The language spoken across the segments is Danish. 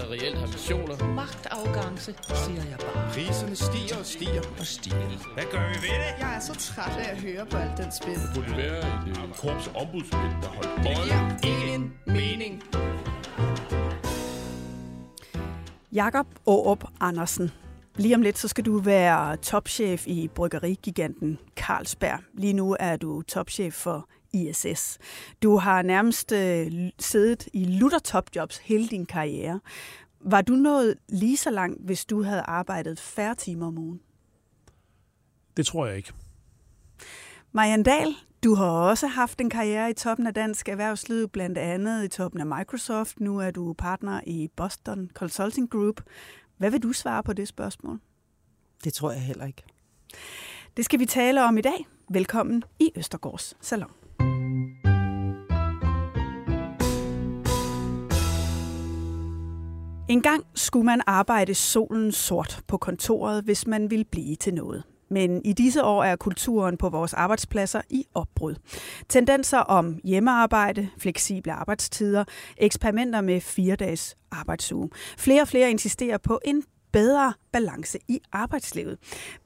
der reelt har missioner. Magtafgangse, siger jeg bare. Priserne stiger og stiger og stiger. Hvad gør vi ved det? Jeg er så træt af at høre på alt den spil. Det burde være et øh, korps ombudsmænd, der holdt Det øje. giver ingen mening. Jakob Aarup Andersen. Lige om lidt, så skal du være topchef i bryggerigiganten Carlsberg. Lige nu er du topchef for ISS. Du har nærmest øh, siddet i lutter topjobs hele din karriere. Var du nået lige så langt, hvis du havde arbejdet færre timer om ugen? Det tror jeg ikke. Marianne Dahl, du har også haft en karriere i toppen af dansk erhvervsliv, blandt andet i toppen af Microsoft. Nu er du partner i Boston Consulting Group. Hvad vil du svare på det spørgsmål? Det tror jeg heller ikke. Det skal vi tale om i dag. Velkommen i Østergårds Salon. En gang skulle man arbejde solen sort på kontoret, hvis man ville blive til noget. Men i disse år er kulturen på vores arbejdspladser i opbrud. Tendenser om hjemmearbejde, fleksible arbejdstider, eksperimenter med fire dages arbejdsuge. Flere og flere insisterer på en bedre balance i arbejdslivet.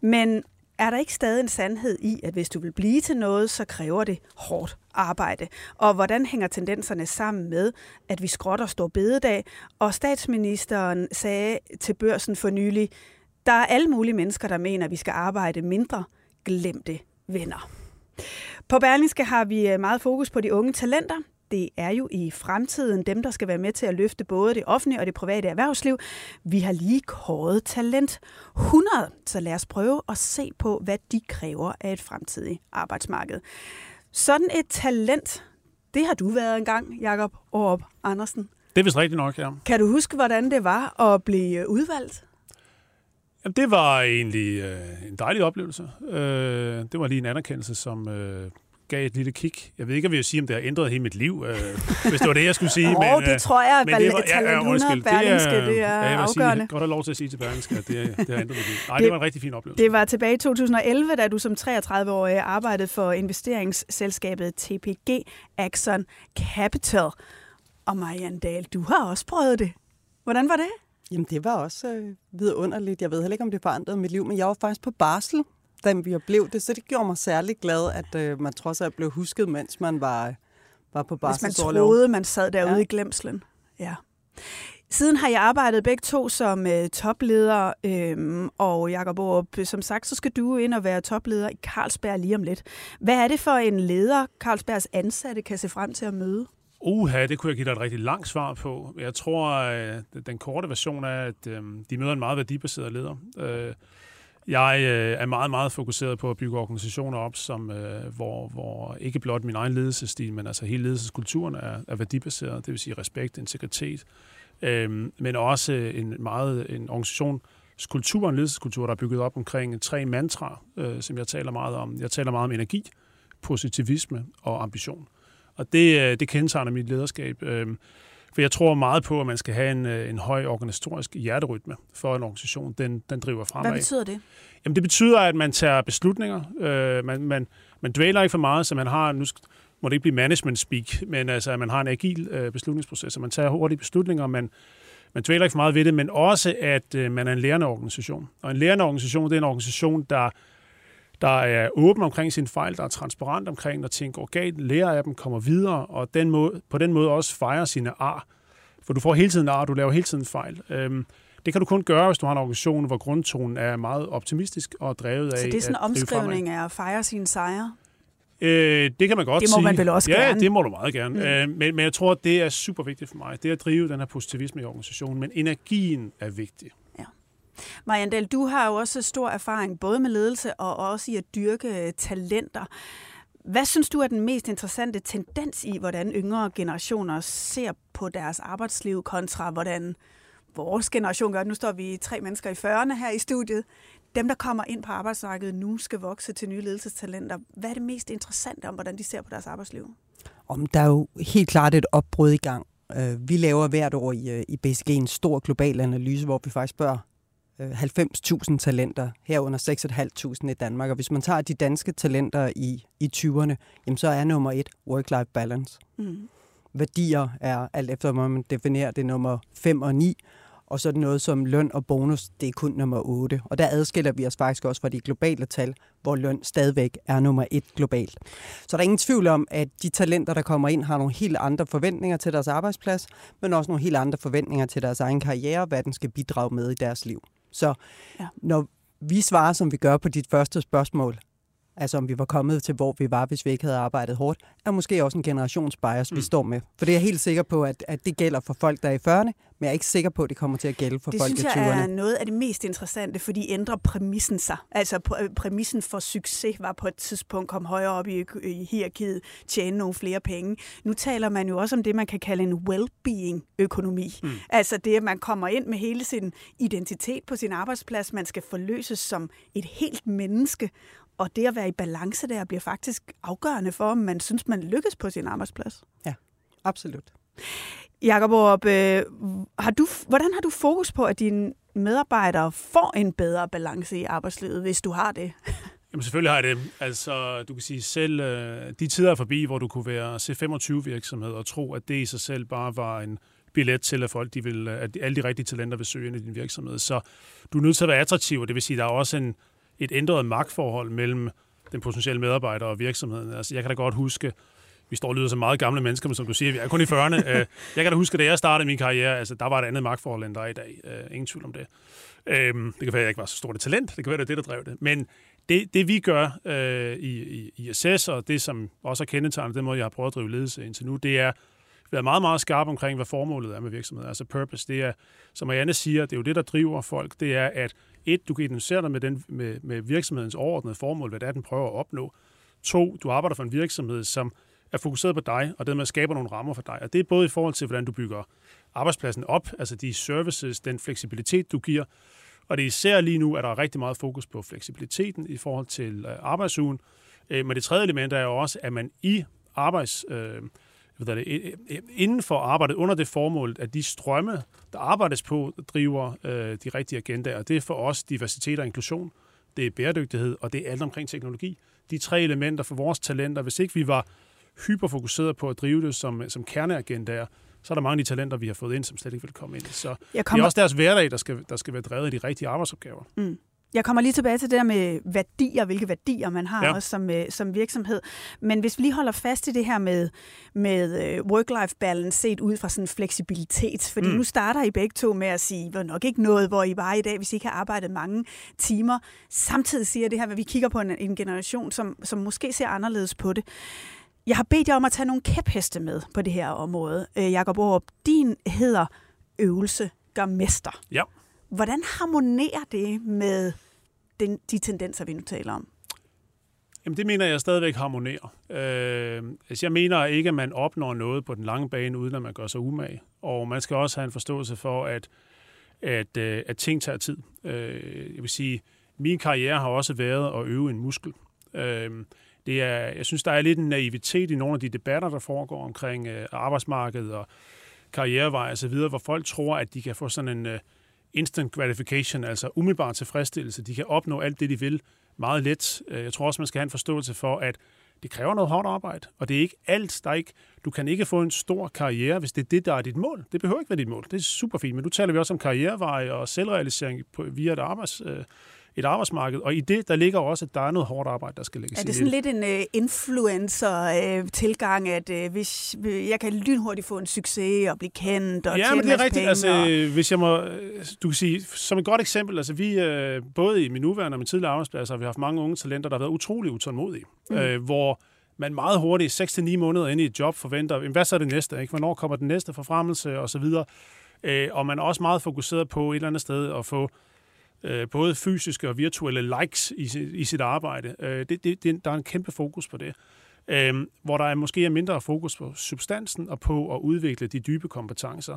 Men er der ikke stadig en sandhed i, at hvis du vil blive til noget, så kræver det hårdt arbejde? Og hvordan hænger tendenserne sammen med, at vi skrotter stor bededag? Og statsministeren sagde til børsen for nylig, der er alle mulige mennesker, der mener, at vi skal arbejde mindre. Glem det, venner. På Berlingske har vi øh, meget fokus på de unge talenter. Det er jo i fremtiden dem, der skal være med til at løfte både det offentlige og det private erhvervsliv. Vi har lige kåret talent 100, så lad os prøve at se på, hvad de kræver af et fremtidigt arbejdsmarked. Sådan et talent, det har du været engang, Jakob Aarup Andersen. Det er vist rigtigt nok, ja. Kan du huske, hvordan det var at blive udvalgt? Jamen, det var egentlig øh, en dejlig oplevelse. Øh, det var lige en anerkendelse, som øh, gav et lille kick. Jeg ved ikke, om jeg vil sige, om det har ændret hele mit liv, øh, hvis det var det, jeg skulle sige. Åh, men, det tror jeg, at men det var- Talent 100 undskyld. Berlingske, det er ja, jeg vil afgørende. Sige, godt have lov til at sige til Berlingske, at det, det har ændret mit liv. Nej, det, Det- det var en rigtig fin oplevelse. Det var tilbage i 2011, da du som 33-årig arbejdede for investeringsselskabet TPG Axon Capital. Og Marianne Dahl, du har også prøvet det. Hvordan var det? Jamen, det var også øh, vidunderligt. Jeg ved heller ikke, om det forandrede mit liv, men jeg var faktisk på barsel, da vi blev det, så det gjorde mig særlig glad, at øh, man trods alt blev husket, mens man var, var på Hvis man barselsorlov. troede, man sad derude ja. I glemslen. Ja. Siden har jeg arbejdet begge to som øh, topleder, øhm, og Jakob Aarup, som sagt, så skal du ind og være topleder i Carlsberg lige om lidt. Hvad er det for en leder, Carlsbergs ansatte kan se frem til at møde? Uha, det kunne jeg give dig et rigtig langt svar på. Jeg tror, at den korte version er, at øh, de møder en meget værdibaseret leder. Øh, jeg øh, er meget, meget fokuseret på at bygge organisationer op, som, øh, hvor, hvor ikke blot min egen ledelsesstil, men altså hele ledelseskulturen er, er værdibaseret. Det vil sige respekt, integritet, øh, men også en meget en organisationskultur, en ledelseskultur, der er bygget op omkring tre mantraer, øh, som jeg taler meget om. Jeg taler meget om energi, positivisme og ambition. Og det, øh, det kendetegner mit lederskab. øh, for jeg tror meget på, at man skal have en, øh, en høj organisatorisk hjerterytme for en organisation. Den, den driver fremad. Hvad betyder det? Jamen, det betyder, at man tager beslutninger. Øh, man, man, man dvæler ikke for meget, så man har, nu må det ikke blive management speak, men altså, at man har en agil øh, beslutningsproces, så man tager hurtige beslutninger, man, man dvæler ikke for meget ved det, men også, at øh, man er en lærende organisation. Og en lærende organisation, det er en organisation, der, der er åben omkring sine fejl, der er transparent omkring, når ting går galt, lærer af dem, kommer videre, og den måde, på den måde også fejrer sine ar. For du får hele tiden ar, du laver hele tiden fejl. Øhm, det kan du kun gøre, hvis du har en organisation, hvor grundtonen er meget optimistisk og drevet af Så det er sådan en omskrivning af at fejre sine sejre? Øh, det kan man godt Det må sige. man vel også ja, gerne. det må du meget gerne. Mm. Øh, men, men jeg tror, det er super vigtigt for mig. Det er at drive den her positivisme i organisationen. Men energien er vigtig. Marianne Dahl, du har jo også stor erfaring både med ledelse og også i at dyrke øh, talenter. Hvad synes du er den mest interessante tendens i, hvordan yngre generationer ser på deres arbejdsliv kontra hvordan vores generation gør? Nu står vi tre mennesker i 40'erne her i studiet. dem, der kommer ind på arbejdsmarkedet nu, skal vokse til nye ledelsestalenter. Hvad er det mest interessante om, hvordan de ser på deres arbejdsliv? Om der er jo helt klart et opbrud i gang. Øh, vi laver hvert år i, øh, i BCG en stor global analyse, hvor vi faktisk spørger 90.000 talenter, herunder 6.500 i Danmark. Og hvis man tager de danske talenter i, i 20'erne, jamen så er nummer et work-life balance. Mm. Værdier er, alt efter hvor man definerer det, nummer 5 og 9. Og så er det noget som løn og bonus, det er kun nummer 8. Og der adskiller vi os faktisk også fra de globale tal, hvor løn stadigvæk er nummer 1 globalt. Så der er ingen tvivl om, at de talenter, der kommer ind, har nogle helt andre forventninger til deres arbejdsplads, men også nogle helt andre forventninger til deres egen karriere, hvad den skal bidrage med i deres liv. Så ja. når vi svarer, som vi gør på dit første spørgsmål, altså om vi var kommet til, hvor vi var, hvis vi ikke havde arbejdet hårdt, er måske også en generationsbias, mm. vi står med. For det er jeg helt sikker på, at, at det gælder for folk, der er i 40'erne, men jeg er ikke sikker på, at det kommer til at gælde for det folk i 20'erne. Det synes jeg er noget af det mest interessante, fordi ændrer præmissen sig. Altså præmissen for succes var på et tidspunkt kom højere op i, i hierarkiet, tjene nogle flere penge. Nu taler man jo også om det, man kan kalde en well-being-økonomi. Mm. Altså det, at man kommer ind med hele sin identitet på sin arbejdsplads, man skal forløses som et helt menneske, og det at være i balance der bliver faktisk afgørende for, om man synes, man lykkes på sin arbejdsplads. Ja, absolut. Jakob Aarup, øh, har du, hvordan har du fokus på, at dine medarbejdere får en bedre balance i arbejdslivet, hvis du har det? Jamen selvfølgelig har jeg det. Altså, du kan sige selv, øh, de tider er forbi, hvor du kunne være C25-virksomhed og tro, at det i sig selv bare var en billet til, at folk, de vil, at alle de rigtige talenter vil søge ind i din virksomhed. Så du er nødt til at være attraktiv, og det vil sige, at der er også en, et ændret magtforhold mellem den potentielle medarbejder og virksomheden. Altså, jeg kan da godt huske, vi står og lyder som meget gamle mennesker, men som du siger, vi er kun i 40'erne. Øh, jeg kan da huske, da jeg startede min karriere, altså, der var et andet magtforhold, end der er i dag. Uh, ingen tvivl om det. Øhm, det kan være, at jeg ikke var så stort et talent. Det kan være, det er det, der drev det. Men det, det vi gør uh, i, i, i SS, og det, som også er kendetegnet, den måde, jeg har prøvet at drive ledelse indtil nu, det er, være meget, meget skarp omkring, hvad formålet er med virksomheden. Altså purpose, det er, som Marianne siger, det er jo det, der driver folk. Det er, at et, du kan identificere dig med, den, med, med virksomhedens overordnede formål, hvad det er, den prøver at opnå. To, du arbejder for en virksomhed, som er fokuseret på dig, og dermed skaber nogle rammer for dig. Og det er både i forhold til, hvordan du bygger arbejdspladsen op, altså de services, den fleksibilitet, du giver, og det er især lige nu, at der er rigtig meget fokus på fleksibiliteten i forhold til øh, arbejdsugen. Øh, men det tredje element er jo også, at man i arbejds, øh, hvad det, inden for arbejdet under det formål, at de strømme, der arbejdes på, driver øh, de rigtige agendaer. Det er for os diversitet og inklusion, det er bæredygtighed, og det er alt omkring teknologi. De tre elementer for vores talenter, hvis ikke vi var hyperfokuseret på at drive det som, som kerneagendaer, så er der mange af de talenter, vi har fået ind, som slet ikke vil komme ind. Så kommer... det er også deres hverdag, der skal, der skal være drevet af de rigtige arbejdsopgaver. Mm. Jeg kommer lige tilbage til det der med værdier, hvilke værdier man har ja. også som, øh, som virksomhed. Men hvis vi lige holder fast i det her med, med øh, work-life balance set ud fra sådan fleksibilitet, fordi mm. nu starter I begge to med at sige, var nok ikke noget, hvor I var i dag, hvis I ikke har arbejdet mange timer. Samtidig siger det her, at vi kigger på en, en generation, som, som måske ser anderledes på det. Jeg har bedt jer om at tage nogle kæpheste med på det her område. Øh, Jakob Aarup, din hedder øvelse gør mester. Ja. Hvordan harmonerer det med den, de tendenser, vi nu taler om? Jamen det mener jeg stadigvæk harmonerer. Øh, altså jeg mener ikke, at man opnår noget på den lange bane, uden at man gør sig umage. Og man skal også have en forståelse for, at, at, øh, at ting tager tid. Øh, jeg vil sige, min karriere har også været at øve en muskel. Øh, det er, jeg synes, der er lidt en naivitet i nogle af de debatter, der foregår omkring øh, arbejdsmarkedet og karrierevej osv., hvor folk tror, at de kan få sådan en... Øh, instant gratification, altså umiddelbar tilfredsstillelse. De kan opnå alt det, de vil meget let. Øh, jeg tror også, man skal have en forståelse for, at det kræver noget hårdt arbejde, og det er ikke alt. Der ikke, du kan ikke få en stor karriere, hvis det er det, der er dit mål. Det behøver ikke være dit mål. Det er super fint, men nu taler vi også om karriereveje og selvrealisering på, via et arbejds, øh, et arbejdsmarked. Og i det, der ligger også, at der er noget hårdt arbejde, der skal lægges i. Er det sådan lidt en uh, influencer-tilgang, at uh, hvis jeg kan lynhurtigt få en succes og blive kendt og Ja, men det er rigtigt. Altså, og... hvis jeg må, du kan sige, som et godt eksempel, altså vi, uh, både i min nuværende og min tidligere arbejdsplads, har vi haft mange unge talenter, der har været utrolig utålmodige. Mm. Uh, hvor man meget hurtigt, 6-9 måneder ind i et job, forventer, hvad så er det næste? Ikke? Hvornår kommer den næste forfremmelse? Og så videre. Uh, og man er også meget fokuseret på et eller andet sted at få øh, både fysiske og virtuelle likes i, i sit arbejde. Øh, det, det, det, der er en kæmpe fokus på det. Øh, hvor der er måske er mindre fokus på substansen og på at udvikle de dybe kompetencer.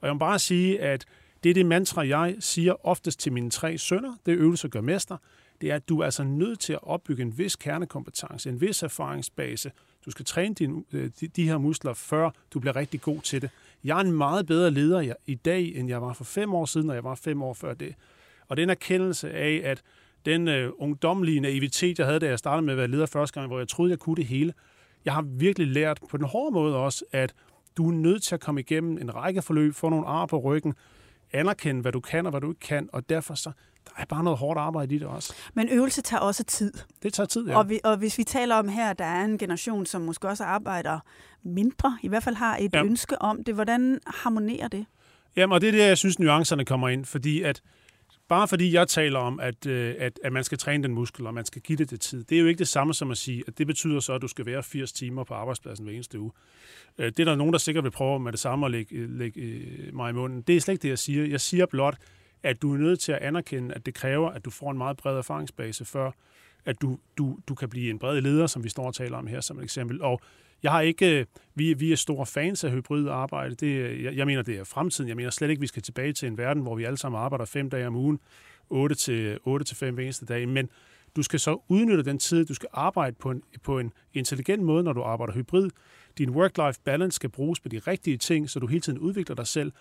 Og jeg må bare sige, at Det er det mantra, jeg siger oftest til mine tre sønner. Det er øvelse gør mester. Det er, at du er altså nødt til at opbygge en vis kernekompetence, en vis erfaringsbase. Du skal træne din, øh, de, de her muskler, før du bliver rigtig god til det. Jeg er en meget bedre leder i dag, end jeg var for fem år siden, og jeg var fem år før det. Og den erkendelse af, at den øh, ungdomlige naivitet, jeg havde, da jeg startede med at være leder første gang, hvor jeg troede, jeg kunne det hele, jeg har virkelig lært på den hårde måde også, at du er nødt til at komme igennem en række forløb, få nogle ar på ryggen, anerkende, hvad du kan og hvad du ikke kan, og derfor så, der er bare noget hårdt arbejde i det også. Men øvelse tager også tid. Det tager tid, ja. Og, vi, og hvis vi taler om her, der er en generation, som måske også arbejder mindre, i hvert fald har et ja. ønske om det, hvordan harmonerer det? Jamen, og det er det, jeg synes, nuancerne kommer ind, fordi at bare fordi jeg taler om, at, øh, at, at man skal træne den muskel, og man skal give det det tid, det er jo ikke det samme som at sige, at det betyder så, at du skal være 80 timer på arbejdspladsen hver eneste uge. Øh, det er der nogen, der sikkert vil prøve med det samme at lægge, øh, lægge mig i munden. Det er slet ikke det, jeg siger. Jeg siger blot, at du er nødt til at anerkende, at det kræver, at du får en meget bred erfaringsbase, før at du, du, du kan blive en bred leder, som vi står og taler om her som et eksempel. Og jeg har ikke, øh, vi, vi er store fans af hybrid arbejde. Det, øh, jeg, jeg mener, det er fremtiden. Jeg mener slet ikke, vi skal tilbage til en verden, hvor vi alle sammen arbejder fem dage om ugen, 8 til, 8 til 5 eneste dag. Men du skal så udnytte den tid, du skal arbejde på en, på en intelligent måde, når du arbejder hybrid. Din work-life balance skal bruges på de rigtige ting, så du hele tiden udvikler dig selv.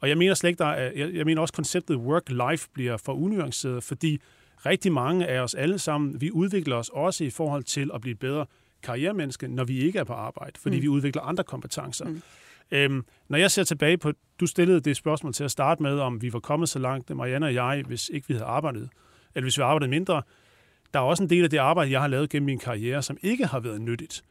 Og jeg mener slet ikke, der er, jeg, jeg mener også, konceptet work-life bliver for unuanceret, fordi rigtig mange af os alle sammen, vi udvikler os også i forhold til at blive bedre karrieremenneske, når vi ikke er på arbejde, fordi mm. vi udvikler andre kompetencer. Mm. Øhm, når jeg ser tilbage på, du stillede det spørgsmål til at starte med, om vi var kommet så langt, Marianne og jeg, hvis ikke vi havde arbejdet, eller hvis vi arbejdede mindre, der er også en del af det arbejde, jeg har lavet gennem min karriere, som ikke har været nyttigt.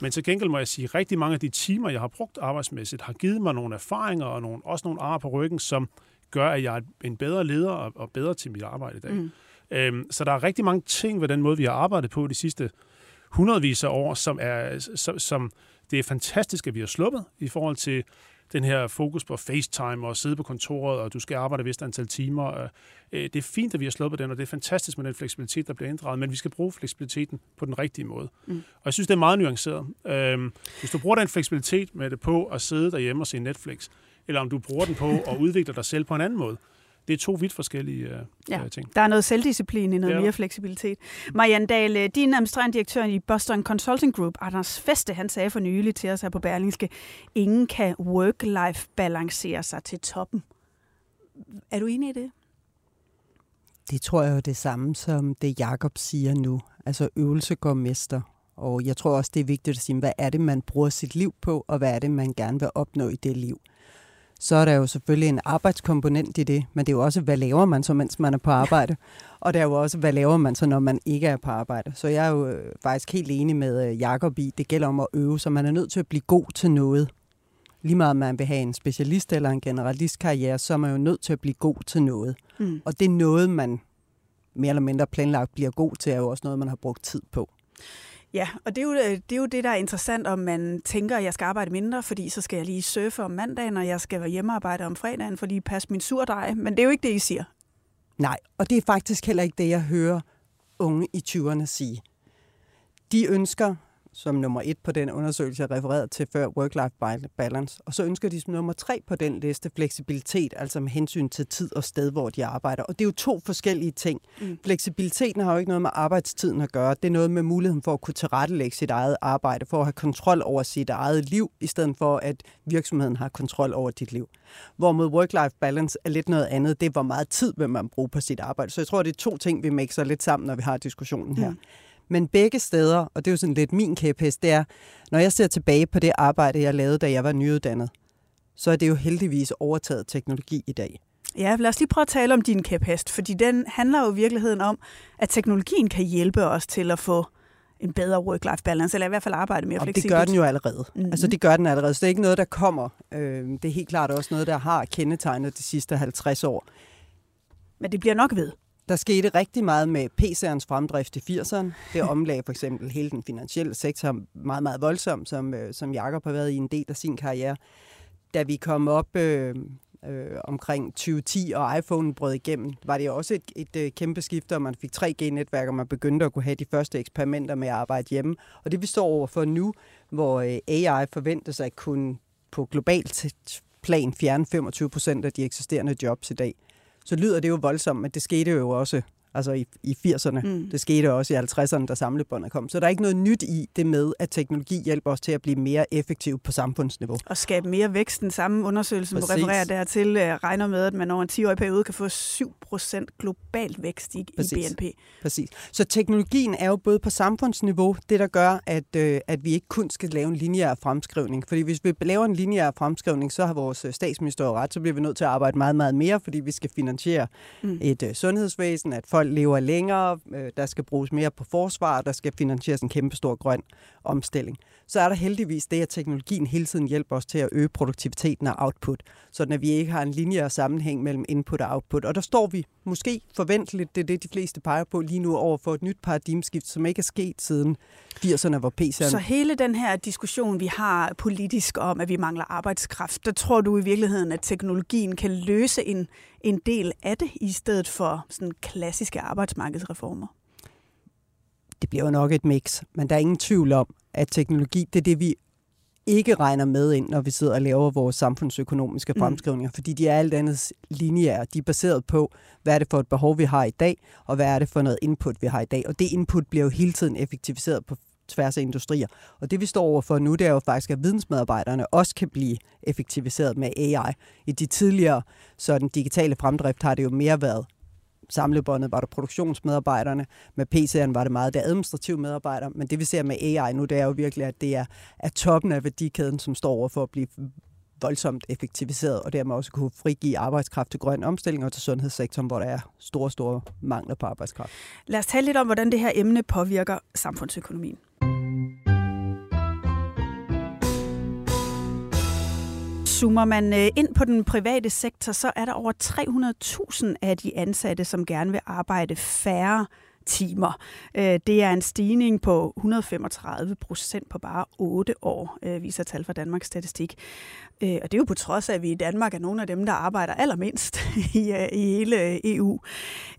Men til gengæld må jeg sige, at rigtig mange af de timer, jeg har brugt arbejdsmæssigt, har givet mig nogle erfaringer og nogle, også nogle ar på ryggen, som gør, at jeg er en bedre leder og, og bedre til mit arbejde i dag. Mm. Øhm, så der er rigtig mange ting ved den måde, vi har arbejdet på de sidste hundredvis af år, som, er, som, som det er fantastisk, at vi har sluppet i forhold til den her fokus på FaceTime og sidde på kontoret, og du skal arbejde et vist antal timer. Øh, det er fint, at vi har sluppet den, og det er fantastisk med den fleksibilitet, der bliver inddraget, men vi skal bruge fleksibiliteten på den rigtige måde. Mm. Og jeg synes, det er meget nuanceret. Øhm, hvis du bruger den fleksibilitet med det på at sidde derhjemme og se Netflix, eller om du bruger den på at udvikle dig selv på en anden måde, det er to vidt forskellige uh, ja, ting. Der er noget selvdisciplin i noget ja. mere fleksibilitet. Marianne Dahl, øh, din administrerende direktør i Boston Consulting Group, Anders Feste, han sagde for nylig til os her på Berlingske, ingen kan work-life balancere sig til toppen. Er du enig i det? Det tror jeg er det samme, som det Jakob siger nu. Altså øvelse går mester. Og jeg tror også, det er vigtigt at sige, hvad er det, man bruger sit liv på, og hvad er det, man gerne vil opnå i det liv så er der jo selvfølgelig en arbejdskomponent i det, men det er jo også, hvad laver man så, mens man er på arbejde? Og der er jo også, hvad laver man så, når man ikke er på arbejde? Så jeg er jo øh, faktisk helt enig med øh, Jakob i, det gælder om at øve, så man er nødt til at blive god til noget. Lige meget om man vil have en specialist eller en generalistkarriere, så er man jo nødt til at blive god til noget. Mm. Og det er noget, man mere eller mindre planlagt bliver god til, er jo også noget, man har brugt tid på. Ja, og det er, jo, øh, det er jo det, der er interessant, om man tænker, at jeg skal arbejde mindre, fordi så skal jeg lige surfe om mandagen, og jeg skal være hjemmearbejde om fredagen, for lige passe min surdej. Men det er jo ikke det, I siger. Nej, og det er faktisk heller ikke det, jeg hører unge i 20'erne sige. De ønsker som nummer et på den undersøgelse, jeg refererede til før, work-life balance. Og så ønsker de som nummer tre på den liste fleksibilitet, altså med hensyn til tid og sted, hvor de arbejder. Og det er jo to forskellige ting. Mm. Fleksibiliteten har jo ikke noget med arbejdstiden at gøre. Det er noget med muligheden for at kunne tilrettelægge sit eget arbejde, for at have kontrol over sit eget liv, i stedet for at virksomheden har kontrol over dit liv. Hvorimod work-life balance er lidt noget andet. Det er, hvor meget tid vil man bruge på sit arbejde. Så jeg tror, det er to ting, vi mixer lidt sammen, når vi har diskussionen her. Mm. Men begge steder, og det er jo sådan lidt min kæphest, det er, når jeg ser tilbage på det arbejde, jeg lavede, da jeg var nyuddannet, så er det jo heldigvis overtaget teknologi i dag. Ja, lad os lige prøve at tale om din kæphest, fordi den handler jo i virkeligheden om, at teknologien kan hjælpe os til at få en bedre work-life balance, eller i hvert fald arbejde mere og fleksibelt. det gør den jo allerede. Mm-hmm. Altså det gør den allerede, så det er ikke noget, der kommer. Øh, det er helt klart også noget, der har kendetegnet de sidste 50 år. Men det bliver nok ved. Der skete rigtig meget med PC'ernes fremdrift i 80'erne. Det omlagde for eksempel hele den finansielle sektor meget, meget voldsomt, som, øh, som Jakob har været i en del af sin karriere. Da vi kom op øh, øh, omkring 2010, og iPhone brød igennem, var det også et, et, et kæmpe skifte, og man fik 3G-netværk, og man begyndte at kunne have de første eksperimenter med at arbejde hjemme. Og det vi står overfor nu, hvor øh, AI forventes at kunne på globalt plan fjerne 25 procent af de eksisterende jobs i dag, så lyder det jo voldsomt, men det skete jo også altså i, i 80'erne. Mm. Det skete også i 50'erne, da samlebåndet kom. Så der er ikke noget nyt i det med, at teknologi hjælper os til at blive mere effektiv på samfundsniveau. Og skabe mere vækst. Den samme undersøgelse, du refererer dertil, øh, regner med, at man over en 10-årig periode kan få 7% globalt vækst i, Præcis. i BNP. Præcis. Så teknologien er jo både på samfundsniveau, det der gør, at, øh, at vi ikke kun skal lave en lineær fremskrivning. Fordi hvis vi laver en lineær fremskrivning, så har vores øh, statsminister ret, så bliver vi nødt til at arbejde meget, meget mere, fordi vi skal finansiere mm. et øh, sundhedsvæsen, at folk folk lever længere, øh, der skal bruges mere på forsvar, der skal finansieres en kæmpe stor grøn omstilling. Så er der heldigvis det, at teknologien hele tiden hjælper os til at øge produktiviteten og output, så at vi ikke har en lineær sammenhæng mellem input og output. Og der står vi måske forventeligt, det er det, de fleste peger på lige nu, over for et nyt paradigmeskift, som ikke er sket siden 80'erne, hvor PC'erne... Så hele den her diskussion, vi har politisk om, at vi mangler arbejdskraft, der tror du i virkeligheden, at teknologien kan løse en, en del af det, i stedet for sådan klassiske arbejdsmarkedsreformer? Det bliver jo nok et mix, men der er ingen tvivl om, at teknologi, det er det, vi ikke regner med ind, når vi sidder og laver vores samfundsøkonomiske mm. fremskrivninger, fordi de er alt andet lineære. De er baseret på, hvad er det for et behov, vi har i dag, og hvad er det for noget input, vi har i dag. Og det input bliver jo hele tiden effektiviseret på tværs af industrier. Og det vi står overfor nu, det er jo faktisk, at vidensmedarbejderne også kan blive effektiviseret med AI. I de tidligere så den digitale fremdrift har det jo mere været samlebåndet var det produktionsmedarbejderne, med PC'eren var det meget der administrative medarbejdere, men det vi ser med AI nu, det er jo virkelig, at det er, at toppen af værdikæden, som står over for at blive voldsomt effektiviseret, og dermed også kunne frigive arbejdskraft til grøn omstilling og til sundhedssektoren, hvor der er store, store mangler på arbejdskraft. Lad os tale lidt om, hvordan det her emne påvirker samfundsøkonomien. Zoomer man øh, ind på den private sektor, så er der over 300.000 af de ansatte, som gerne vil arbejde færre timer. Øh, det er en stigning på 135 procent på bare 8 år, øh, viser tal fra Danmarks Statistik. Og det er jo på trods af, at vi i Danmark er nogle af dem, der arbejder allermindst i, i hele EU.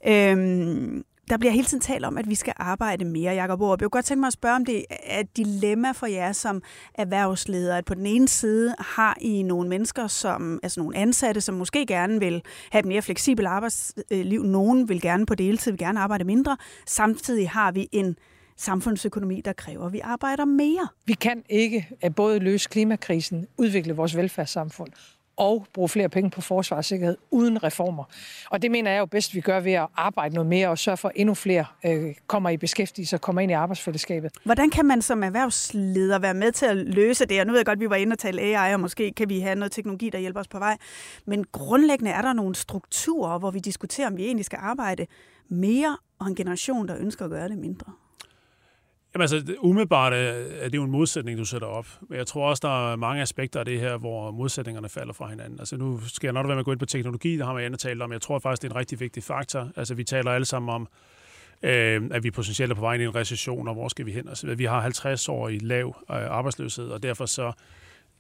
Øhm, der bliver hele tiden talt om, at vi skal arbejde mere, Jacob Aarup. Jeg kunne godt tænke mig at spørge, om det er et dilemma for jer som erhvervsledere, at på den ene side har I nogle mennesker, som, altså nogle ansatte, som måske gerne vil have et mere fleksibelt arbejdsliv. Nogen vil gerne på deltid, vil gerne arbejde mindre. Samtidig har vi en samfundsøkonomi, der kræver, at vi arbejder mere. Vi kan ikke både løse klimakrisen, udvikle vores velfærdssamfund og bruge flere penge på forsvar og sikkerhed uden reformer. Og det mener jeg jo bedst, vi gør ved at arbejde noget mere og sørge for, at endnu flere øh, kommer i beskæftigelse og kommer ind i arbejdsfællesskabet. Hvordan kan man som erhvervsleder være med til at løse det? Og nu ved jeg godt, at vi var inde og tale AI, og måske kan vi have noget teknologi, der hjælper os på vej. Men grundlæggende er der nogle strukturer, hvor vi diskuterer, om vi egentlig skal arbejde mere, og en generation, der ønsker at gøre det mindre. Jamen altså, umiddelbart øh, er det jo en modsætning, du sætter op. Men jeg tror også, der er mange aspekter af det her, hvor modsætningerne falder fra hinanden. Altså nu skal jeg nok være med at gå ind på teknologi, der har man talt om. Jeg tror faktisk, det er en rigtig vigtig faktor. Altså vi taler alle sammen om, øh, at vi potentielt er på vej ind i en recession, og hvor skal vi hen? Altså, vi har 50 år i lav øh, arbejdsløshed, og derfor så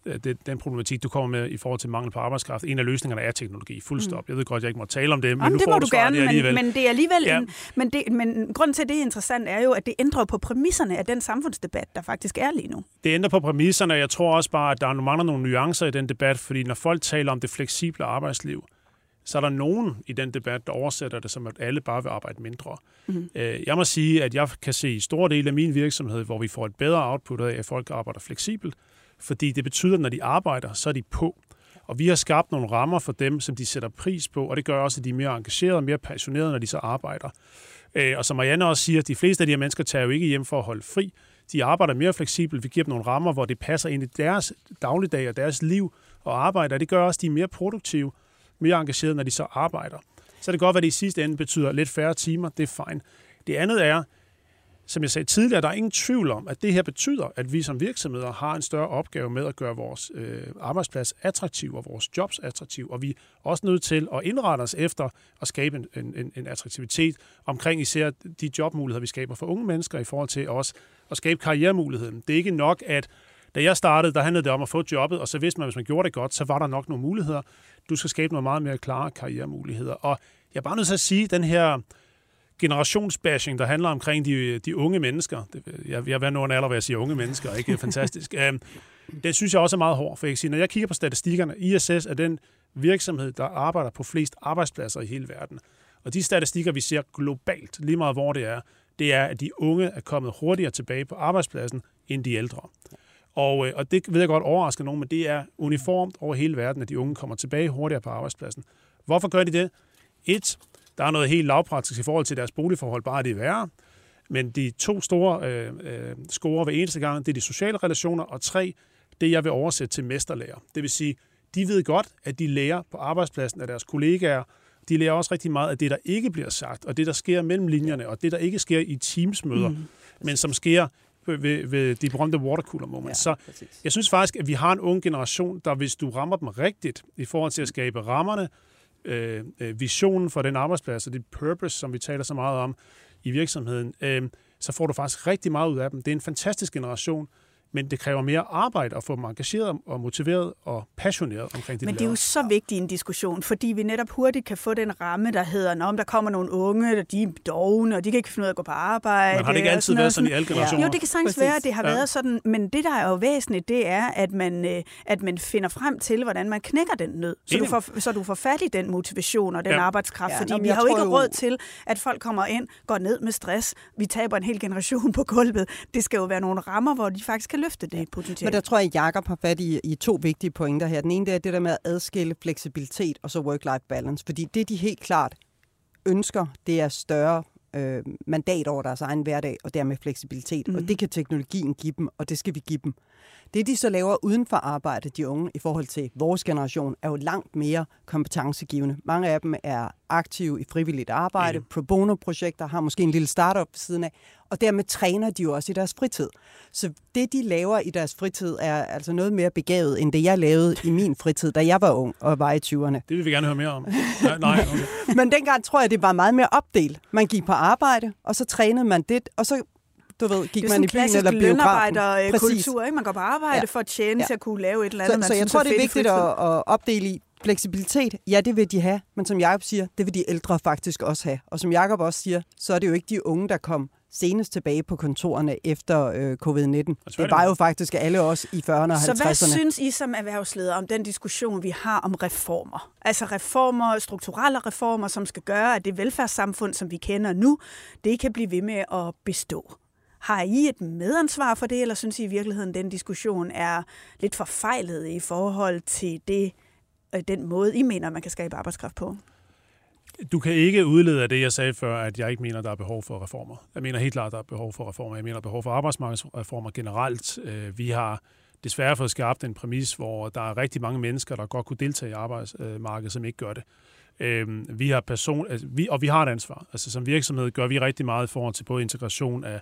det, den problematik, du kommer med i forhold til mangel på arbejdskraft. En af løsningerne er teknologi. Fuldstop. Mm. Jeg ved godt, jeg ikke må tale om det, men Jamen, nu det får du, du gerne, det alligevel. Men, men det er alligevel ja. en, men, det, men grunden til, at det er interessant, er jo, at det ændrer på præmisserne af den samfundsdebat, der faktisk er lige nu. Det ændrer på præmisserne, og jeg tror også bare, at der mangler nogle nuancer i den debat, fordi når folk taler om det fleksible arbejdsliv, så er der nogen i den debat, der oversætter det som, at alle bare vil arbejde mindre. Mm. Jeg må sige, at jeg kan se i store dele af min virksomhed, hvor vi får et bedre output af, at folk arbejder fleksibelt, fordi det betyder, at når de arbejder, så er de på. Og vi har skabt nogle rammer for dem, som de sætter pris på, og det gør også, at de er mere engagerede og mere passionerede, når de så arbejder. Øh, og som Marianne også siger, de fleste af de her mennesker tager jo ikke hjem for at holde fri. De arbejder mere fleksibelt. Vi giver dem nogle rammer, hvor det passer ind i deres dagligdag og deres liv og arbejde. Og det gør også, at de er mere produktive, mere engagerede, når de så arbejder. Så det kan godt være, at det i sidste ende betyder lidt færre timer. Det er fint. Det andet er, som jeg sagde tidligere, der er ingen tvivl om, at det her betyder, at vi som virksomheder har en større opgave med at gøre vores øh, arbejdsplads attraktiv og vores jobs attraktiv, og vi er også nødt til at indrette os efter at skabe en, en, en attraktivitet omkring især de jobmuligheder, vi skaber for unge mennesker i forhold til også at skabe karrieremuligheden. Det er ikke nok, at da jeg startede, der handlede det om at få jobbet, og så vidste man, at hvis man gjorde det godt, så var der nok nogle muligheder. Du skal skabe nogle meget mere klare karrieremuligheder. Og jeg er bare nødt til at sige, at den her generationsbashing, der handler omkring de, de unge mennesker. Jeg, jeg er nu en alder, hvor jeg siger unge mennesker, ikke? Fantastisk. øhm, den synes jeg også er meget hård. For jeg kan sige, når jeg kigger på statistikkerne, ISS er den virksomhed, der arbejder på flest arbejdspladser i hele verden. Og de statistikker, vi ser globalt, lige meget hvor det er, det er, at de unge er kommet hurtigere tilbage på arbejdspladsen end de ældre. Og, øh, og det ved jeg godt overrasker nogen, men det er uniformt over hele verden, at de unge kommer tilbage hurtigere på arbejdspladsen. Hvorfor gør de det? Et, der er noget helt lavpraktisk i forhold til deres boligforhold, bare det er værre. Men de to store øh, øh, scorer hver eneste gang, det er de sociale relationer, og tre, det jeg vil oversætte til mesterlærer. Det vil sige, de ved godt, at de lærer på arbejdspladsen af deres kollegaer. De lærer også rigtig meget af det, der ikke bliver sagt, og det, der sker mellem linjerne, og det, der ikke sker i teamsmøder, mm. men som sker ved, ved de berømte watercooler moments. Ja, så jeg synes faktisk, at vi har en ung generation, der hvis du rammer dem rigtigt i forhold til at skabe rammerne, Øh, øh, visionen for den arbejdsplads og det purpose, som vi taler så meget om i virksomheden, øh, så får du faktisk rigtig meget ud af dem. Det er en fantastisk generation, men det kræver mere arbejde at få dem engageret og motiveret og passioneret omkring det, Men det er jo så vigtig en diskussion, fordi vi netop hurtigt kan få den ramme, der hedder, om der kommer nogle unge, der de er dogne, og de kan ikke finde ud af at gå på arbejde. Men har det ikke altid været sådan i alle generationer? Jo, det kan sagtens være, at det har ja. været sådan, men det, der er jo væsentligt, det er, at man, øh, at man finder frem til, hvordan man knækker den nød, så du, får, så du får fat i den motivation og den ja. arbejdskraft, ja, fordi vi har jo ikke råd til, at folk kommer ind, går ned med stress, vi taber en hel generation på gulvet. Det skal jo være nogle rammer, hvor de faktisk kan løfte det potentiale. Men der tror jeg, at Jacob har fat i, i to vigtige pointer her. Den ene det er det der med at adskille fleksibilitet og så work-life balance. Fordi det, de helt klart ønsker, det er større øh, mandat over deres egen hverdag, og dermed fleksibilitet. Mm. Og det kan teknologien give dem, og det skal vi give dem. Det, de så laver uden for arbejde, de unge, i forhold til vores generation, er jo langt mere kompetencegivende. Mange af dem er aktive i frivilligt arbejde, mm. pro bono-projekter, har måske en lille startup ved siden af, og dermed træner de jo også i deres fritid. Så det, de laver i deres fritid, er altså noget mere begavet, end det, jeg lavede i min fritid, da jeg var ung og var i 20'erne. Det vil vi gerne høre mere om. Nej, nej, okay. Men dengang tror jeg, det var meget mere opdelt. Man gik på arbejde, og så trænede man det, og så du ved, gik man i byen eller biografen. kultur, ikke? Man går på arbejde ja. for at tjene ja. til at kunne lave et eller andet, Så, man så jeg tror, det er vigtigt at, at opdele i fleksibilitet. Ja, det vil de have, men som Jacob siger, det vil de ældre faktisk også have. Og som Jacob også siger, så er det jo ikke de unge, der kom senest tilbage på kontorerne efter øh, covid-19. Det var jo faktisk alle os i 40'erne og 50'erne. Så hvad synes I som erhvervsledere om den diskussion, vi har om reformer? Altså reformer, strukturelle reformer, som skal gøre, at det velfærdssamfund, som vi kender nu, det kan blive ved med at bestå. Har I et medansvar for det, eller synes I i virkeligheden, at den diskussion er lidt forfejlet i forhold til det, øh, den måde, I mener, man kan skabe arbejdskraft på? Du kan ikke udlede af det, jeg sagde før, at jeg ikke mener, der er behov for reformer. Jeg mener helt klart, at der er behov for reformer. Jeg mener, der er behov for arbejdsmarkedsreformer generelt. Øh, vi har desværre fået skabt en præmis, hvor der er rigtig mange mennesker, der godt kunne deltage i arbejdsmarkedet, som ikke gør det. Øh, vi har person, altså, vi, og vi har et ansvar. Altså som virksomhed gør vi rigtig meget i forhold til både integration af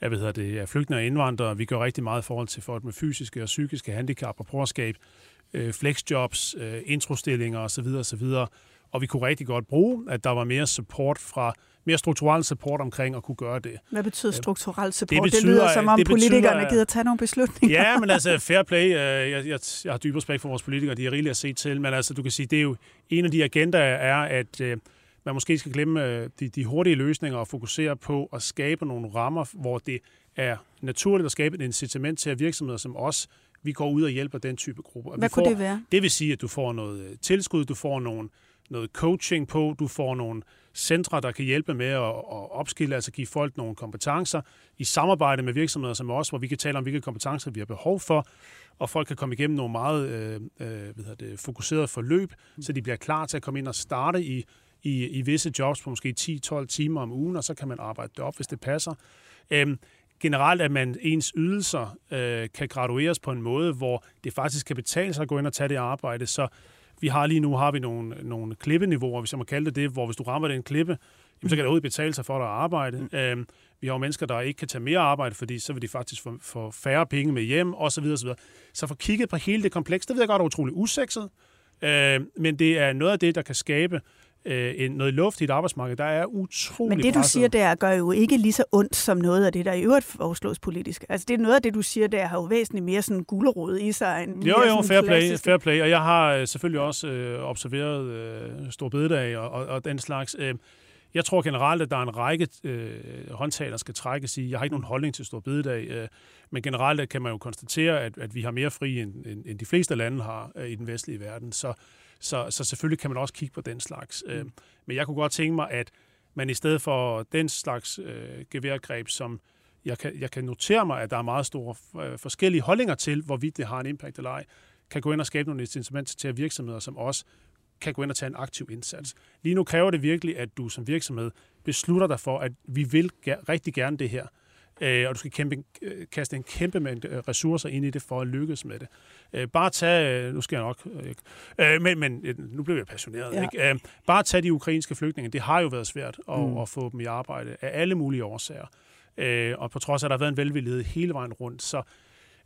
af, hvad hedder det, af flygtninge og indvandrere. Vi gør rigtig meget i forhold til folk med fysiske og psykiske handicap og skabe øh, flexjobs, øh, introstillinger osv. osv. Og vi kunne rigtig godt bruge, at der var mere support fra mere strukturel support omkring at kunne gøre det. Hvad betyder strukturel support? Det, betyder, det lyder som om det politikerne betyder, gider tage nogle beslutninger. Ja, men altså fair play. Øh, jeg, jeg, jeg har dyb respekt for vores politikere, de er rigeligt at se til, men altså du kan sige, det er jo en af de agendaer er, at øh, man måske skal glemme øh, de, de hurtige løsninger og fokusere på at skabe nogle rammer, hvor det er naturligt at skabe et incitament til, at virksomheder som os, vi går ud og hjælper den type grupper. Hvad vi får, kunne det være? Det vil sige, at du får noget øh, tilskud, du får nogle, noget coaching på, du får nogle centre, der kan hjælpe med at, at opskille, altså give folk nogle kompetencer i samarbejde med virksomheder som os, hvor vi kan tale om, hvilke kompetencer vi har behov for, og folk kan komme igennem nogle meget øh, øh, hvad det, fokuserede forløb, så de bliver klar til at komme ind og starte i i, i visse jobs på måske 10-12 timer om ugen, og så kan man arbejde det op, hvis det passer. Øhm, generelt, at man ens ydelser øh, kan gradueres på en måde, hvor det faktisk kan betale sig at gå ind og tage det arbejde. Så vi har lige nu har vi nogle, nogle klippeniveauer, hvis jeg må kalde det det, hvor hvis du rammer den klippe, jamen, så kan det overhovedet betale sig for dig at arbejde. Mm. Øhm, vi har jo mennesker, der ikke kan tage mere arbejde, fordi så vil de faktisk få, få færre penge med hjem, osv. Så, så for kigget på hele det kompleks, det ved jeg godt er utroligt usekset, øh, men det er noget af det, der kan skabe øh, en, noget luft i et arbejdsmarked, der er utrolig Men det, du presset. siger der, gør jo ikke lige så ondt som noget af det, der i øvrigt foreslås politisk. Altså, det er noget af det, du siger der, har jo væsentligt mere sådan gulerod i sig. End jo, jo, fair play, fair play. Og jeg har øh, selvfølgelig også øh, observeret øh, Stor Bededag og, og, og den slags. Øh, Jeg tror generelt, at der er en række øh, håndtag, der skal trækkes i. Jeg har ikke nogen holdning til stor bededag, øh, men generelt kan man jo konstatere, at, at vi har mere fri, end, end, end de fleste lande har øh, i den vestlige verden. Så, så, så selvfølgelig kan man også kigge på den slags. Mm. men jeg kunne godt tænke mig, at man i stedet for den slags øh, geværgreb, som jeg kan, jeg kan notere mig, at der er meget store øh, forskellige holdninger til, hvorvidt det har en impact eller ej, kan gå ind og skabe nogle incitamenter til virksomheder som os, kan gå ind og tage en aktiv indsats. Lige nu kræver det virkelig, at du som virksomhed beslutter dig for, at vi vil rigtig gerne det her, øh, og du skal kæmpe, øh, kaste en kæmpe mængde øh, ressourcer ind i det for at lykkes med det. Bare tag, nu skal jeg nok, men, men nu bliver jeg passioneret, ja. ikke? bare tag de ukrainske flygtninge. Det har jo været svært at, mm. at få dem i arbejde af alle mulige årsager. Og på trods af, at der har været en velvillighed hele vejen rundt, så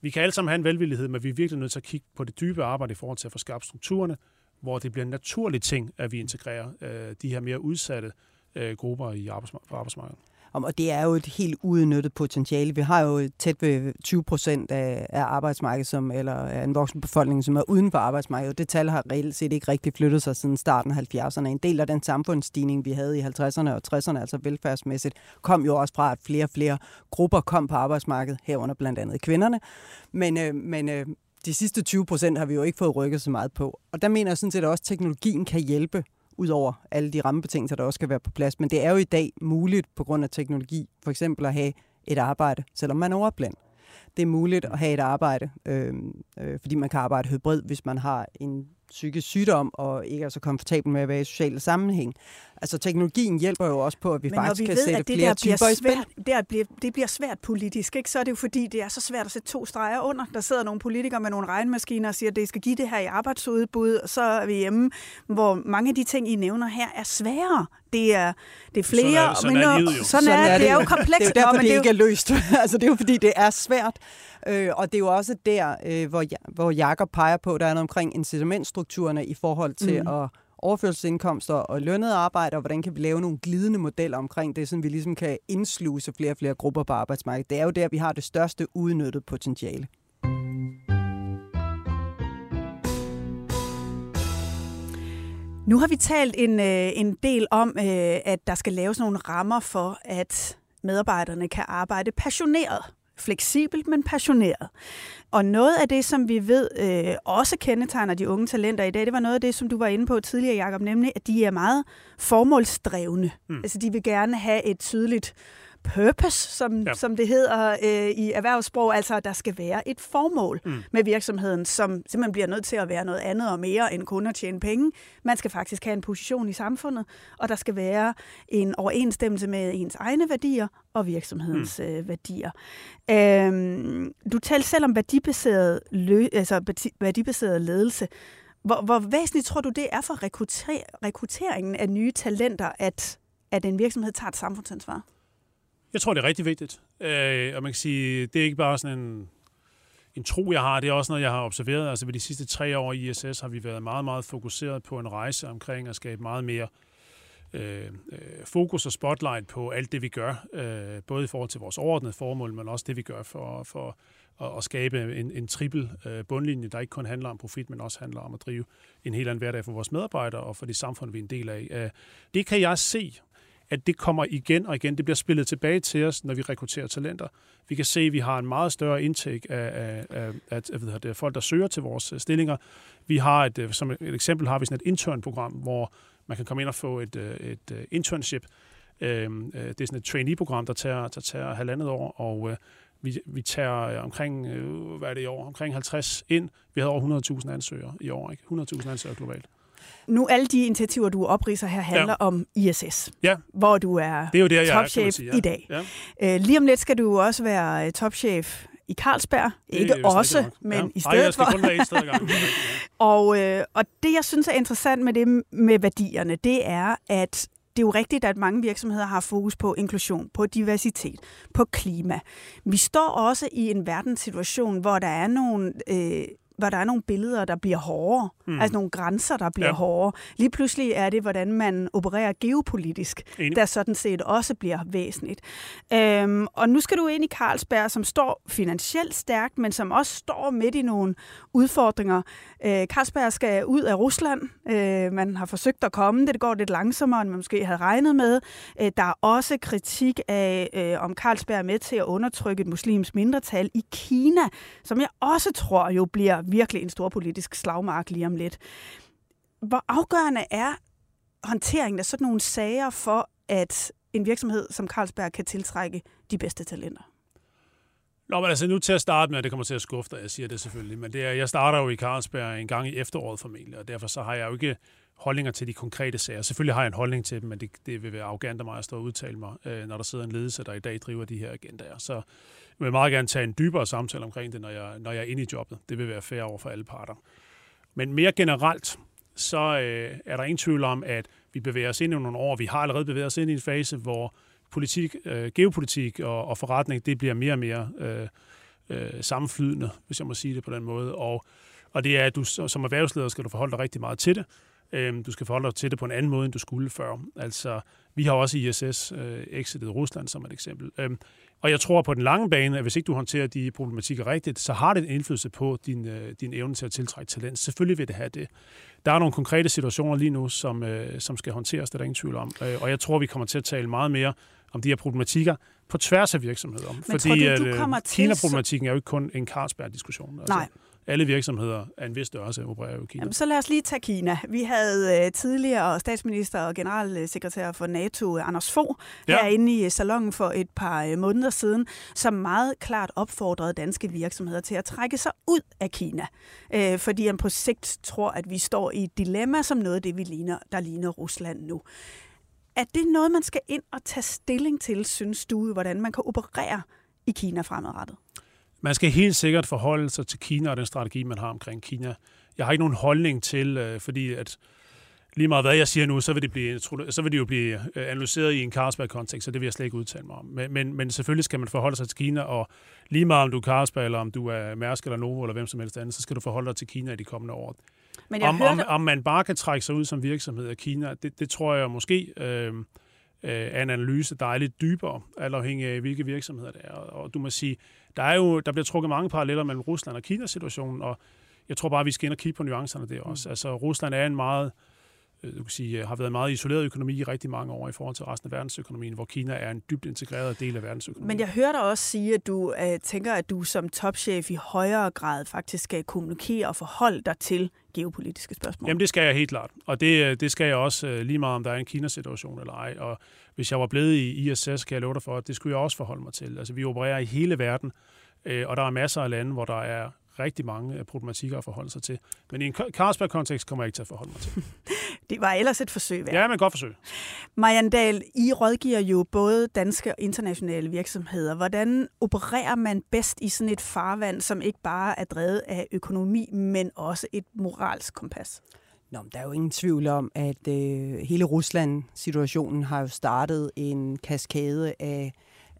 vi kan alle sammen have en velvillighed, men vi er virkelig nødt til at kigge på det dybe arbejde i forhold til at få skabt strukturerne, hvor det bliver en naturlig ting, at vi integrerer øh, de her mere udsatte øh, grupper i arbejdsmarkedet. Og det er jo et helt udnyttet potentiale. Vi har jo tæt ved 20 procent af, af arbejdsmarkedet, som, eller af en voksen befolkning, som er uden for arbejdsmarkedet. Det tal har reelt set ikke rigtig flyttet sig siden starten af 70'erne. En del af den samfundsstigning, vi havde i 50'erne og 60'erne, altså velfærdsmæssigt, kom jo også fra, at flere og flere grupper kom på arbejdsmarkedet, herunder blandt andet kvinderne. Men, øh, men øh, de sidste 20 procent har vi jo ikke fået rykket så meget på. Og der mener jeg sådan set også, at teknologien kan hjælpe ud over alle de rammebetingelser, der også skal være på plads. Men det er jo i dag muligt på grund af teknologi, for eksempel at have et arbejde, selvom man er overblandt. Det er muligt at have et arbejde, øh, øh, fordi man kan arbejde hybrid, hvis man har en psykisk sygdom og ikke er så komfortabel med at være i sociale sammenhæng. Altså teknologien hjælper jo også på, at vi Men faktisk vi kan ved, sætte at det flere der typer bliver i spil. Svært, det, bliver, det bliver svært politisk, ikke? så er det jo fordi, det er så svært at sætte to streger under. Der sidder nogle politikere med nogle regnmaskiner og siger, at det skal give det her i arbejdsudbud, og så er vi hjemme, hvor mange af de ting, I nævner her, er sværere. Det er, det er flere, sådan er, sådan men er livet jo. Sådan, sådan er, det, det er jo komplekst. Det er jo derfor, Nå, men det, det ikke er løst. altså, det er jo fordi, det er svært. Øh, og det er jo også der, øh, hvor, hvor Jakob peger på, der er noget omkring incitamentstrukturerne i forhold til mm. at overførselsindkomster og lønnet arbejde, og hvordan kan vi lave nogle glidende modeller omkring det, så vi ligesom kan indsluse flere og flere grupper på arbejdsmarkedet. Det er jo der, vi har det største udnyttet potentiale. Nu har vi talt en, øh, en del om, øh, at der skal laves nogle rammer for, at medarbejderne kan arbejde passioneret fleksibelt, men passioneret. Og noget af det, som vi ved øh, også kendetegner de unge talenter i dag, det var noget af det, som du var inde på tidligere, Jacob, nemlig at de er meget formålsdrevne. Mm. Altså de vil gerne have et tydeligt purpose, som, ja. som det hedder øh, i erhvervssprog, altså at der skal være et formål mm. med virksomheden, som simpelthen bliver nødt til at være noget andet og mere end kun at tjene penge. Man skal faktisk have en position i samfundet, og der skal være en overensstemmelse med ens egne værdier og virksomhedens mm. øh, værdier. Øhm, du talte selv om værdibaseret, lø, altså værdibaseret ledelse. Hvor, hvor væsentligt tror du, det er for rekrutter, rekrutteringen af nye talenter, at, at en virksomhed tager et samfundsansvar? Jeg tror, det er rigtig vigtigt. Øh, og man kan sige, det er ikke bare sådan en, en tro, jeg har. Det er også noget, jeg har observeret. Altså ved de sidste tre år i ISS har vi været meget, meget fokuseret på en rejse omkring at skabe meget mere øh, øh, fokus og spotlight på alt det, vi gør. Øh, både i forhold til vores overordnede formål, men også det, vi gør for, for at, at skabe en, en trippel øh, bundlinje, der ikke kun handler om profit, men også handler om at drive en helt anden hverdag for vores medarbejdere og for det samfund, vi er en del af. Øh, det kan jeg se at det kommer igen og igen. Det bliver spillet tilbage til os, når vi rekrutterer talenter. Vi kan se, at vi har en meget større indtæg af, af, af, af, af folk, der søger til vores øh, stillinger. Vi har et, øh, som et eksempel har vi sådan et internprogram, hvor man kan komme ind og få et, øh, et internship. Øhm, det er sådan et trainee-program, der tager, der tager halvandet år, og vi, vi tager omkring, hvad er det i år, omkring 50 ind. Vi havde over 100.000 ansøgere i år, ikke? 100.000 ansøgere globalt. Nu alle de initiativer, du opriser her, handler ja. om ISS, ja. hvor du er, det er jo der, topchef er, sige, ja. i dag. Ja. Uh, lige om lidt skal du også være øh, topchef i Carlsberg. Ikke også, men ja. i stedet Ej, jeg skal for. kun være et sted gang. og, øh, og det, jeg synes er interessant med det med værdierne, det er, at det er jo rigtigt, at mange virksomheder har fokus på inklusion, på diversitet, på klima. Vi står også i en verdenssituation, hvor der er nogle øh, hvor der er nogle billeder, der bliver hårdere. Mm. Altså nogle grænser, der bliver ja. hårdere. Lige pludselig er det, hvordan man opererer geopolitisk, Enig. der sådan set også bliver væsentligt. Øhm, og nu skal du ind i Carlsberg, som står finansielt stærkt, men som også står midt i nogle udfordringer. Øh, Carlsberg skal ud af Rusland. Øh, man har forsøgt at komme det. Det går lidt langsommere, end man måske havde regnet med. Øh, der er også kritik af, øh, om Carlsberg er med til at undertrykke et muslims mindretal i Kina, som jeg også tror jo bliver virkelig en stor politisk slagmark lige om lidt. Hvor afgørende er håndteringen af sådan nogle sager for, at en virksomhed som Carlsberg kan tiltrække de bedste talenter? Nå, men altså nu til at starte med, og det kommer til at skuffe dig, jeg siger det selvfølgelig, men det er, jeg starter jo i Carlsberg en gang i efteråret formentlig, og derfor så har jeg jo ikke holdninger til de konkrete sager. Selvfølgelig har jeg en holdning til dem, men det, det vil være arrogant af mig at stå og udtale mig, øh, når der sidder en ledelse, der i dag driver de her agendaer. Så jeg vil meget gerne tage en dybere samtale omkring det, når jeg, når jeg er inde i jobbet. Det vil være fair over for alle parter. Men mere generelt, så øh, er der ingen tvivl om, at vi bevæger os ind i nogle år. Vi har allerede bevæget os ind i en fase, hvor politik, øh, geopolitik og, og forretning, det bliver mere og mere øh, øh, sammenflydende, hvis jeg må sige det på den måde. Og, og det er, at du som erhvervsleder skal du forholde dig rigtig meget til det. Øh, du skal forholde dig til det på en anden måde, end du skulle før. Altså, vi har også ISS øh, exitet Rusland som et eksempel. Øh, og jeg tror på den lange bane, at hvis ikke du håndterer de problematikker rigtigt, så har det en indflydelse på din, øh, din evne til at tiltrække talent. Selvfølgelig vil det have det. Der er nogle konkrete situationer lige nu, som, øh, som skal håndteres, det er der ingen tvivl om. Øh, og jeg tror, vi kommer til at tale meget mere om de her problematikker på tværs af virksomheder. Men fordi du, du øh, Kina-problematikken er jo ikke kun en Carlsberg-diskussion. Altså. Nej alle virksomheder af en vis størrelse opererer jo i Kina. Jamen, så lad os lige tage Kina. Vi havde øh, tidligere statsminister og generalsekretær for NATO, Anders Fogh, ja. herinde i salongen for et par øh, måneder siden, som meget klart opfordrede danske virksomheder til at trække sig ud af Kina. Øh, fordi han på sigt tror, at vi står i et dilemma som noget af det, vi ligner, der ligner Rusland nu. Er det noget, man skal ind og tage stilling til, synes du, hvordan man kan operere i Kina fremadrettet? Man skal helt sikkert forholde sig til Kina og den strategi, man har omkring Kina. Jeg har ikke nogen holdning til, øh, fordi at lige meget hvad jeg siger nu, så vil det, blive, så vil det jo blive øh, analyseret i en Carlsberg-kontekst, så det vil jeg slet ikke udtale mig om. Men, men, men selvfølgelig skal man forholde sig til Kina, og lige meget om du er Carlsberg, eller om du er Mærsk eller Novo, eller hvem som helst andet, så skal du forholde dig til Kina i de kommende år. Men jeg om, hørte... om, om man bare kan trække sig ud som virksomhed af Kina, det, det tror jeg måske... Øh, af en analyse, der er lidt dybere, alt afhængig af, hvilke virksomheder det er. Og du må sige, der, er jo, der bliver trukket mange paralleller mellem Rusland og Kina-situationen, og jeg tror bare, vi skal ind og kigge på nuancerne der også. Mm. Altså, Rusland er en meget, du kan sige, har været en meget isoleret økonomi i rigtig mange år i forhold til resten af verdensøkonomien, hvor Kina er en dybt integreret del af verdensøkonomien. Men jeg hører dig også sige, at du uh, tænker, at du som topchef i højere grad faktisk skal kommunikere og forholde dig til geopolitiske spørgsmål. Jamen det skal jeg helt klart, og det, øh, det skal jeg også lige meget, om der er en Kina-situation eller ej. Og hvis jeg var blevet i ISS, kan jeg love dig for, at det skulle jeg også forholde mig til. Altså vi opererer i hele verden, Øh, og der er masser af lande, hvor der er rigtig mange øh, problematikker at forholde sig til. Men i en Carlsberg-kontekst kommer jeg ikke til at forholde mig til. det var ellers et forsøg værd. Ja, men godt forsøg. Marianne Dahl, I rådgiver jo både danske og internationale virksomheder. Hvordan opererer man bedst i sådan et farvand, som ikke bare er drevet af økonomi, men også et moralsk kompas? Nå, der er jo ingen tvivl om, at øh, hele Rusland-situationen har jo startet en kaskade af,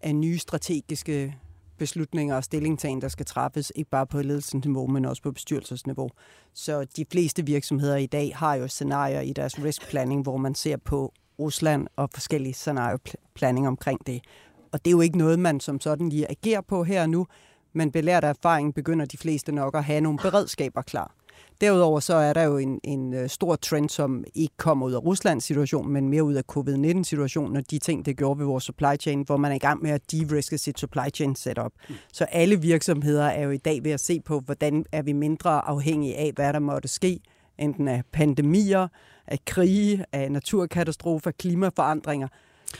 af nye strategiske beslutninger og stillingtagen, der skal træffes, ikke bare på ledelsesniveau, men også på bestyrelsesniveau. Så de fleste virksomheder i dag har jo scenarier i deres risk planning, hvor man ser på Rusland og forskellige scenarioplanning omkring det. Og det er jo ikke noget, man som sådan lige agerer på her og nu, men belært af erfaring begynder de fleste nok at have nogle beredskaber klar. Derudover så er der jo en, en øh, stor trend, som ikke kommer ud af Ruslands situation, men mere ud af covid-19-situationen og de ting, det gjorde ved vores supply chain, hvor man er i gang med at de-riske sit supply chain setup. Mm. Så alle virksomheder er jo i dag ved at se på, hvordan er vi mindre afhængige af, hvad der måtte ske, enten af pandemier, af krige, af naturkatastrofer, klimaforandringer,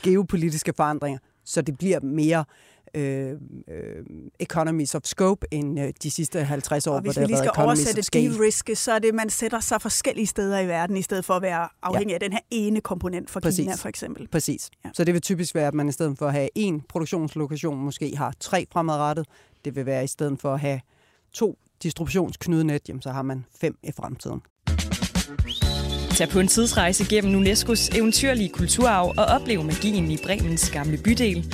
geopolitiske forandringer, så det bliver mere øh, øh, economies of scope end øh, de sidste 50 år, og hvor der. Hvis vi lige skal oversætte så er det, man sætter sig forskellige steder i verden, i stedet for at være afhængig ja. af den her ene komponent for Præcis. Kina, for eksempel. Præcis. Ja. Så det vil typisk være, at man i stedet for at have én produktionslokation, måske har tre fremadrettet. Det vil være i stedet for at have to distributionsknudenet, jamen, så har man fem i fremtiden. Tag på en tidsrejse gennem UNESCO's eventyrlige kulturarv og oplev magien i Bremens gamle bydel,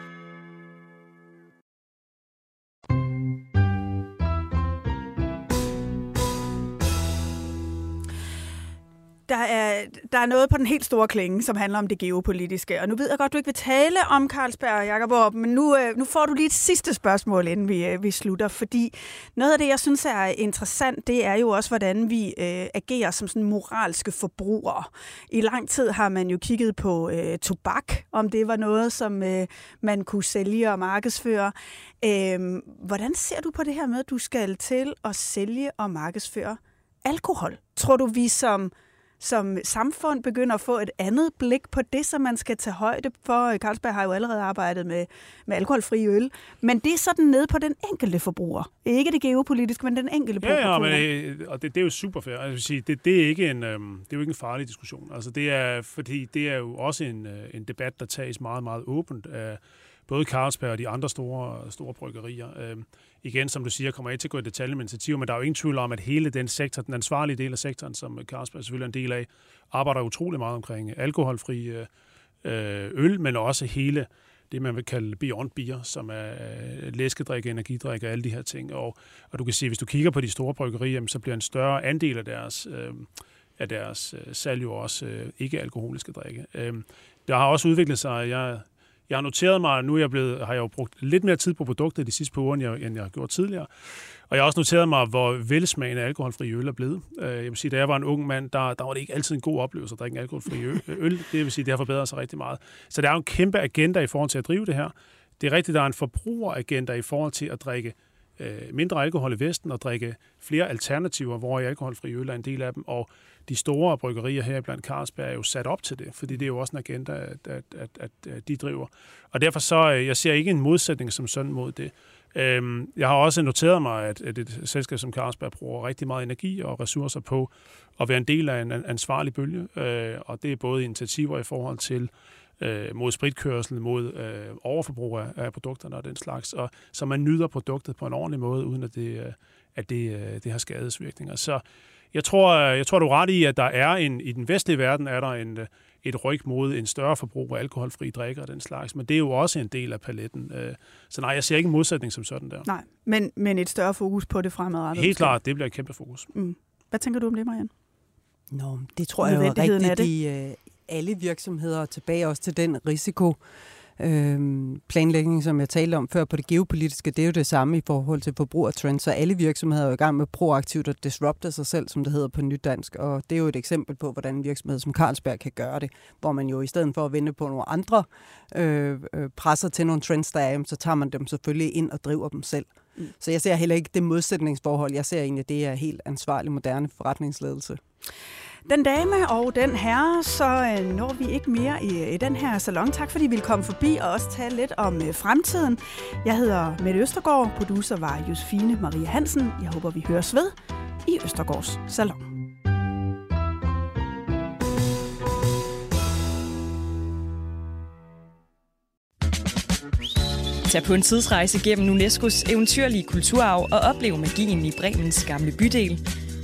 Der er, der er noget på den helt store klinge, som handler om det geopolitiske. Og nu ved jeg godt, du ikke vil tale om Carlsberg og Jakob men nu, øh, nu får du lige et sidste spørgsmål, inden vi, øh, vi slutter. Fordi noget af det, jeg synes er interessant, det er jo også, hvordan vi øh, agerer som sådan moralske forbrugere. I lang tid har man jo kigget på øh, tobak, om det var noget, som øh, man kunne sælge og markedsføre. Øh, hvordan ser du på det her med, at du skal til at sælge og markedsføre alkohol? Tror du, vi som som samfund begynder at få et andet blik på det, som man skal tage højde for. Carlsberg har jo allerede arbejdet med, med alkoholfri øl, men det er sådan nede på den enkelte forbruger. Ikke det geopolitiske, men den enkelte ja, ja, men, øh, og det, det er jo super fair. Altså, jeg vil sige, det, det, er ikke en, øhm, det er jo ikke en farlig diskussion. Altså, det er, fordi det er jo også en, øh, en debat, der tages meget, meget åbent af både Carlsberg og de andre store, store bryggerier. Øh, igen, som du siger, kommer ikke til at gå i detalje med initiativer, men der er jo ingen tvivl om, at hele den sektor, den ansvarlige del af sektoren, som Carlsberg selvfølgelig er en del af, arbejder utrolig meget omkring alkoholfri øh, øh, øl, men også hele det, man vil kalde beyond beer, som er øh, læskedrik, energidrik og alle de her ting. Og, og du kan se, hvis du kigger på de store bryggerier, så bliver en større andel af deres, øh, af deres øh, salg jo også øh, ikke-alkoholiske drikke. Øh, der har også udviklet sig, jeg jeg har noteret mig, at nu er jeg blevet, har jeg jo brugt lidt mere tid på produktet de sidste par uger, end jeg, end jeg har gjort tidligere. Og jeg har også noteret mig, hvor velsmagende alkoholfri øl er blevet. Øh, jeg vil sige, da jeg var en ung mand, der, der var det ikke altid en god oplevelse at drikke en alkoholfri øl. Det vil sige, det har forbedret sig rigtig meget. Så der er jo en kæmpe agenda i forhold til at drive det her. Det er rigtigt, der er en forbrugeragenda i forhold til at drikke øh, mindre alkohol i Vesten og drikke flere alternativer, hvor alkoholfri øl er en del af dem. Og de store bryggerier her blandt Carlsberg er jo sat op til det, fordi det er jo også en agenda, at, at, at, at, de driver. Og derfor så, øh, jeg ser ikke en modsætning som sådan mod det. Øhm, jeg har også noteret mig, at, et selskab som Carlsberg bruger rigtig meget energi og ressourcer på at være en del af en ansvarlig bølge, øh, og det er både initiativer i forhold til øh, mod spritkørsel, mod øh, overforbrug af, af produkterne og den slags, og så man nyder produktet på en ordentlig måde, uden at det, øh, at det, øh, det har skadesvirkninger. Så jeg tror, jeg tror, du er ret i, at der er en, i den vestlige verden er der en, et ryg mod en større forbrug af alkoholfri drikker og den slags, men det er jo også en del af paletten. Øh, så nej, jeg ser ikke en modsætning som sådan der. Nej, men, men et større fokus på det fremadrettet. Helt klart, det bliver et kæmpe fokus. Mm. Hvad tænker du om det, Marianne? Nå, det tror jeg jo rigtigt i øh, alle virksomheder tilbage også til den risiko, Øhm, planlægning, som jeg talte om før på det geopolitiske, det er jo det samme i forhold til forbrugertrends, så alle virksomheder er jo i gang med proaktivt at disrupte sig selv, som det hedder på nyt dansk, og det er jo et eksempel på, hvordan en virksomhed som Carlsberg kan gøre det, hvor man jo i stedet for at vente på nogle andre øh, øh, presser til nogle trends, der er, så tager man dem selvfølgelig ind og driver dem selv. Mm. Så jeg ser heller ikke det modsætningsforhold. Jeg ser egentlig, det er helt ansvarlig moderne forretningsledelse. Den dame og den herre, så øh, når vi ikke mere i, i den her salon. Tak fordi I ville komme forbi og også tale lidt om øh, fremtiden. Jeg hedder Mette Østergaard, producer var Josefine Maria Hansen. Jeg håber, vi høres ved i Østergaards Salon. Tag på en tidsrejse gennem UNESCO's eventyrlige kulturarv og oplev magien i Bremens gamle bydel,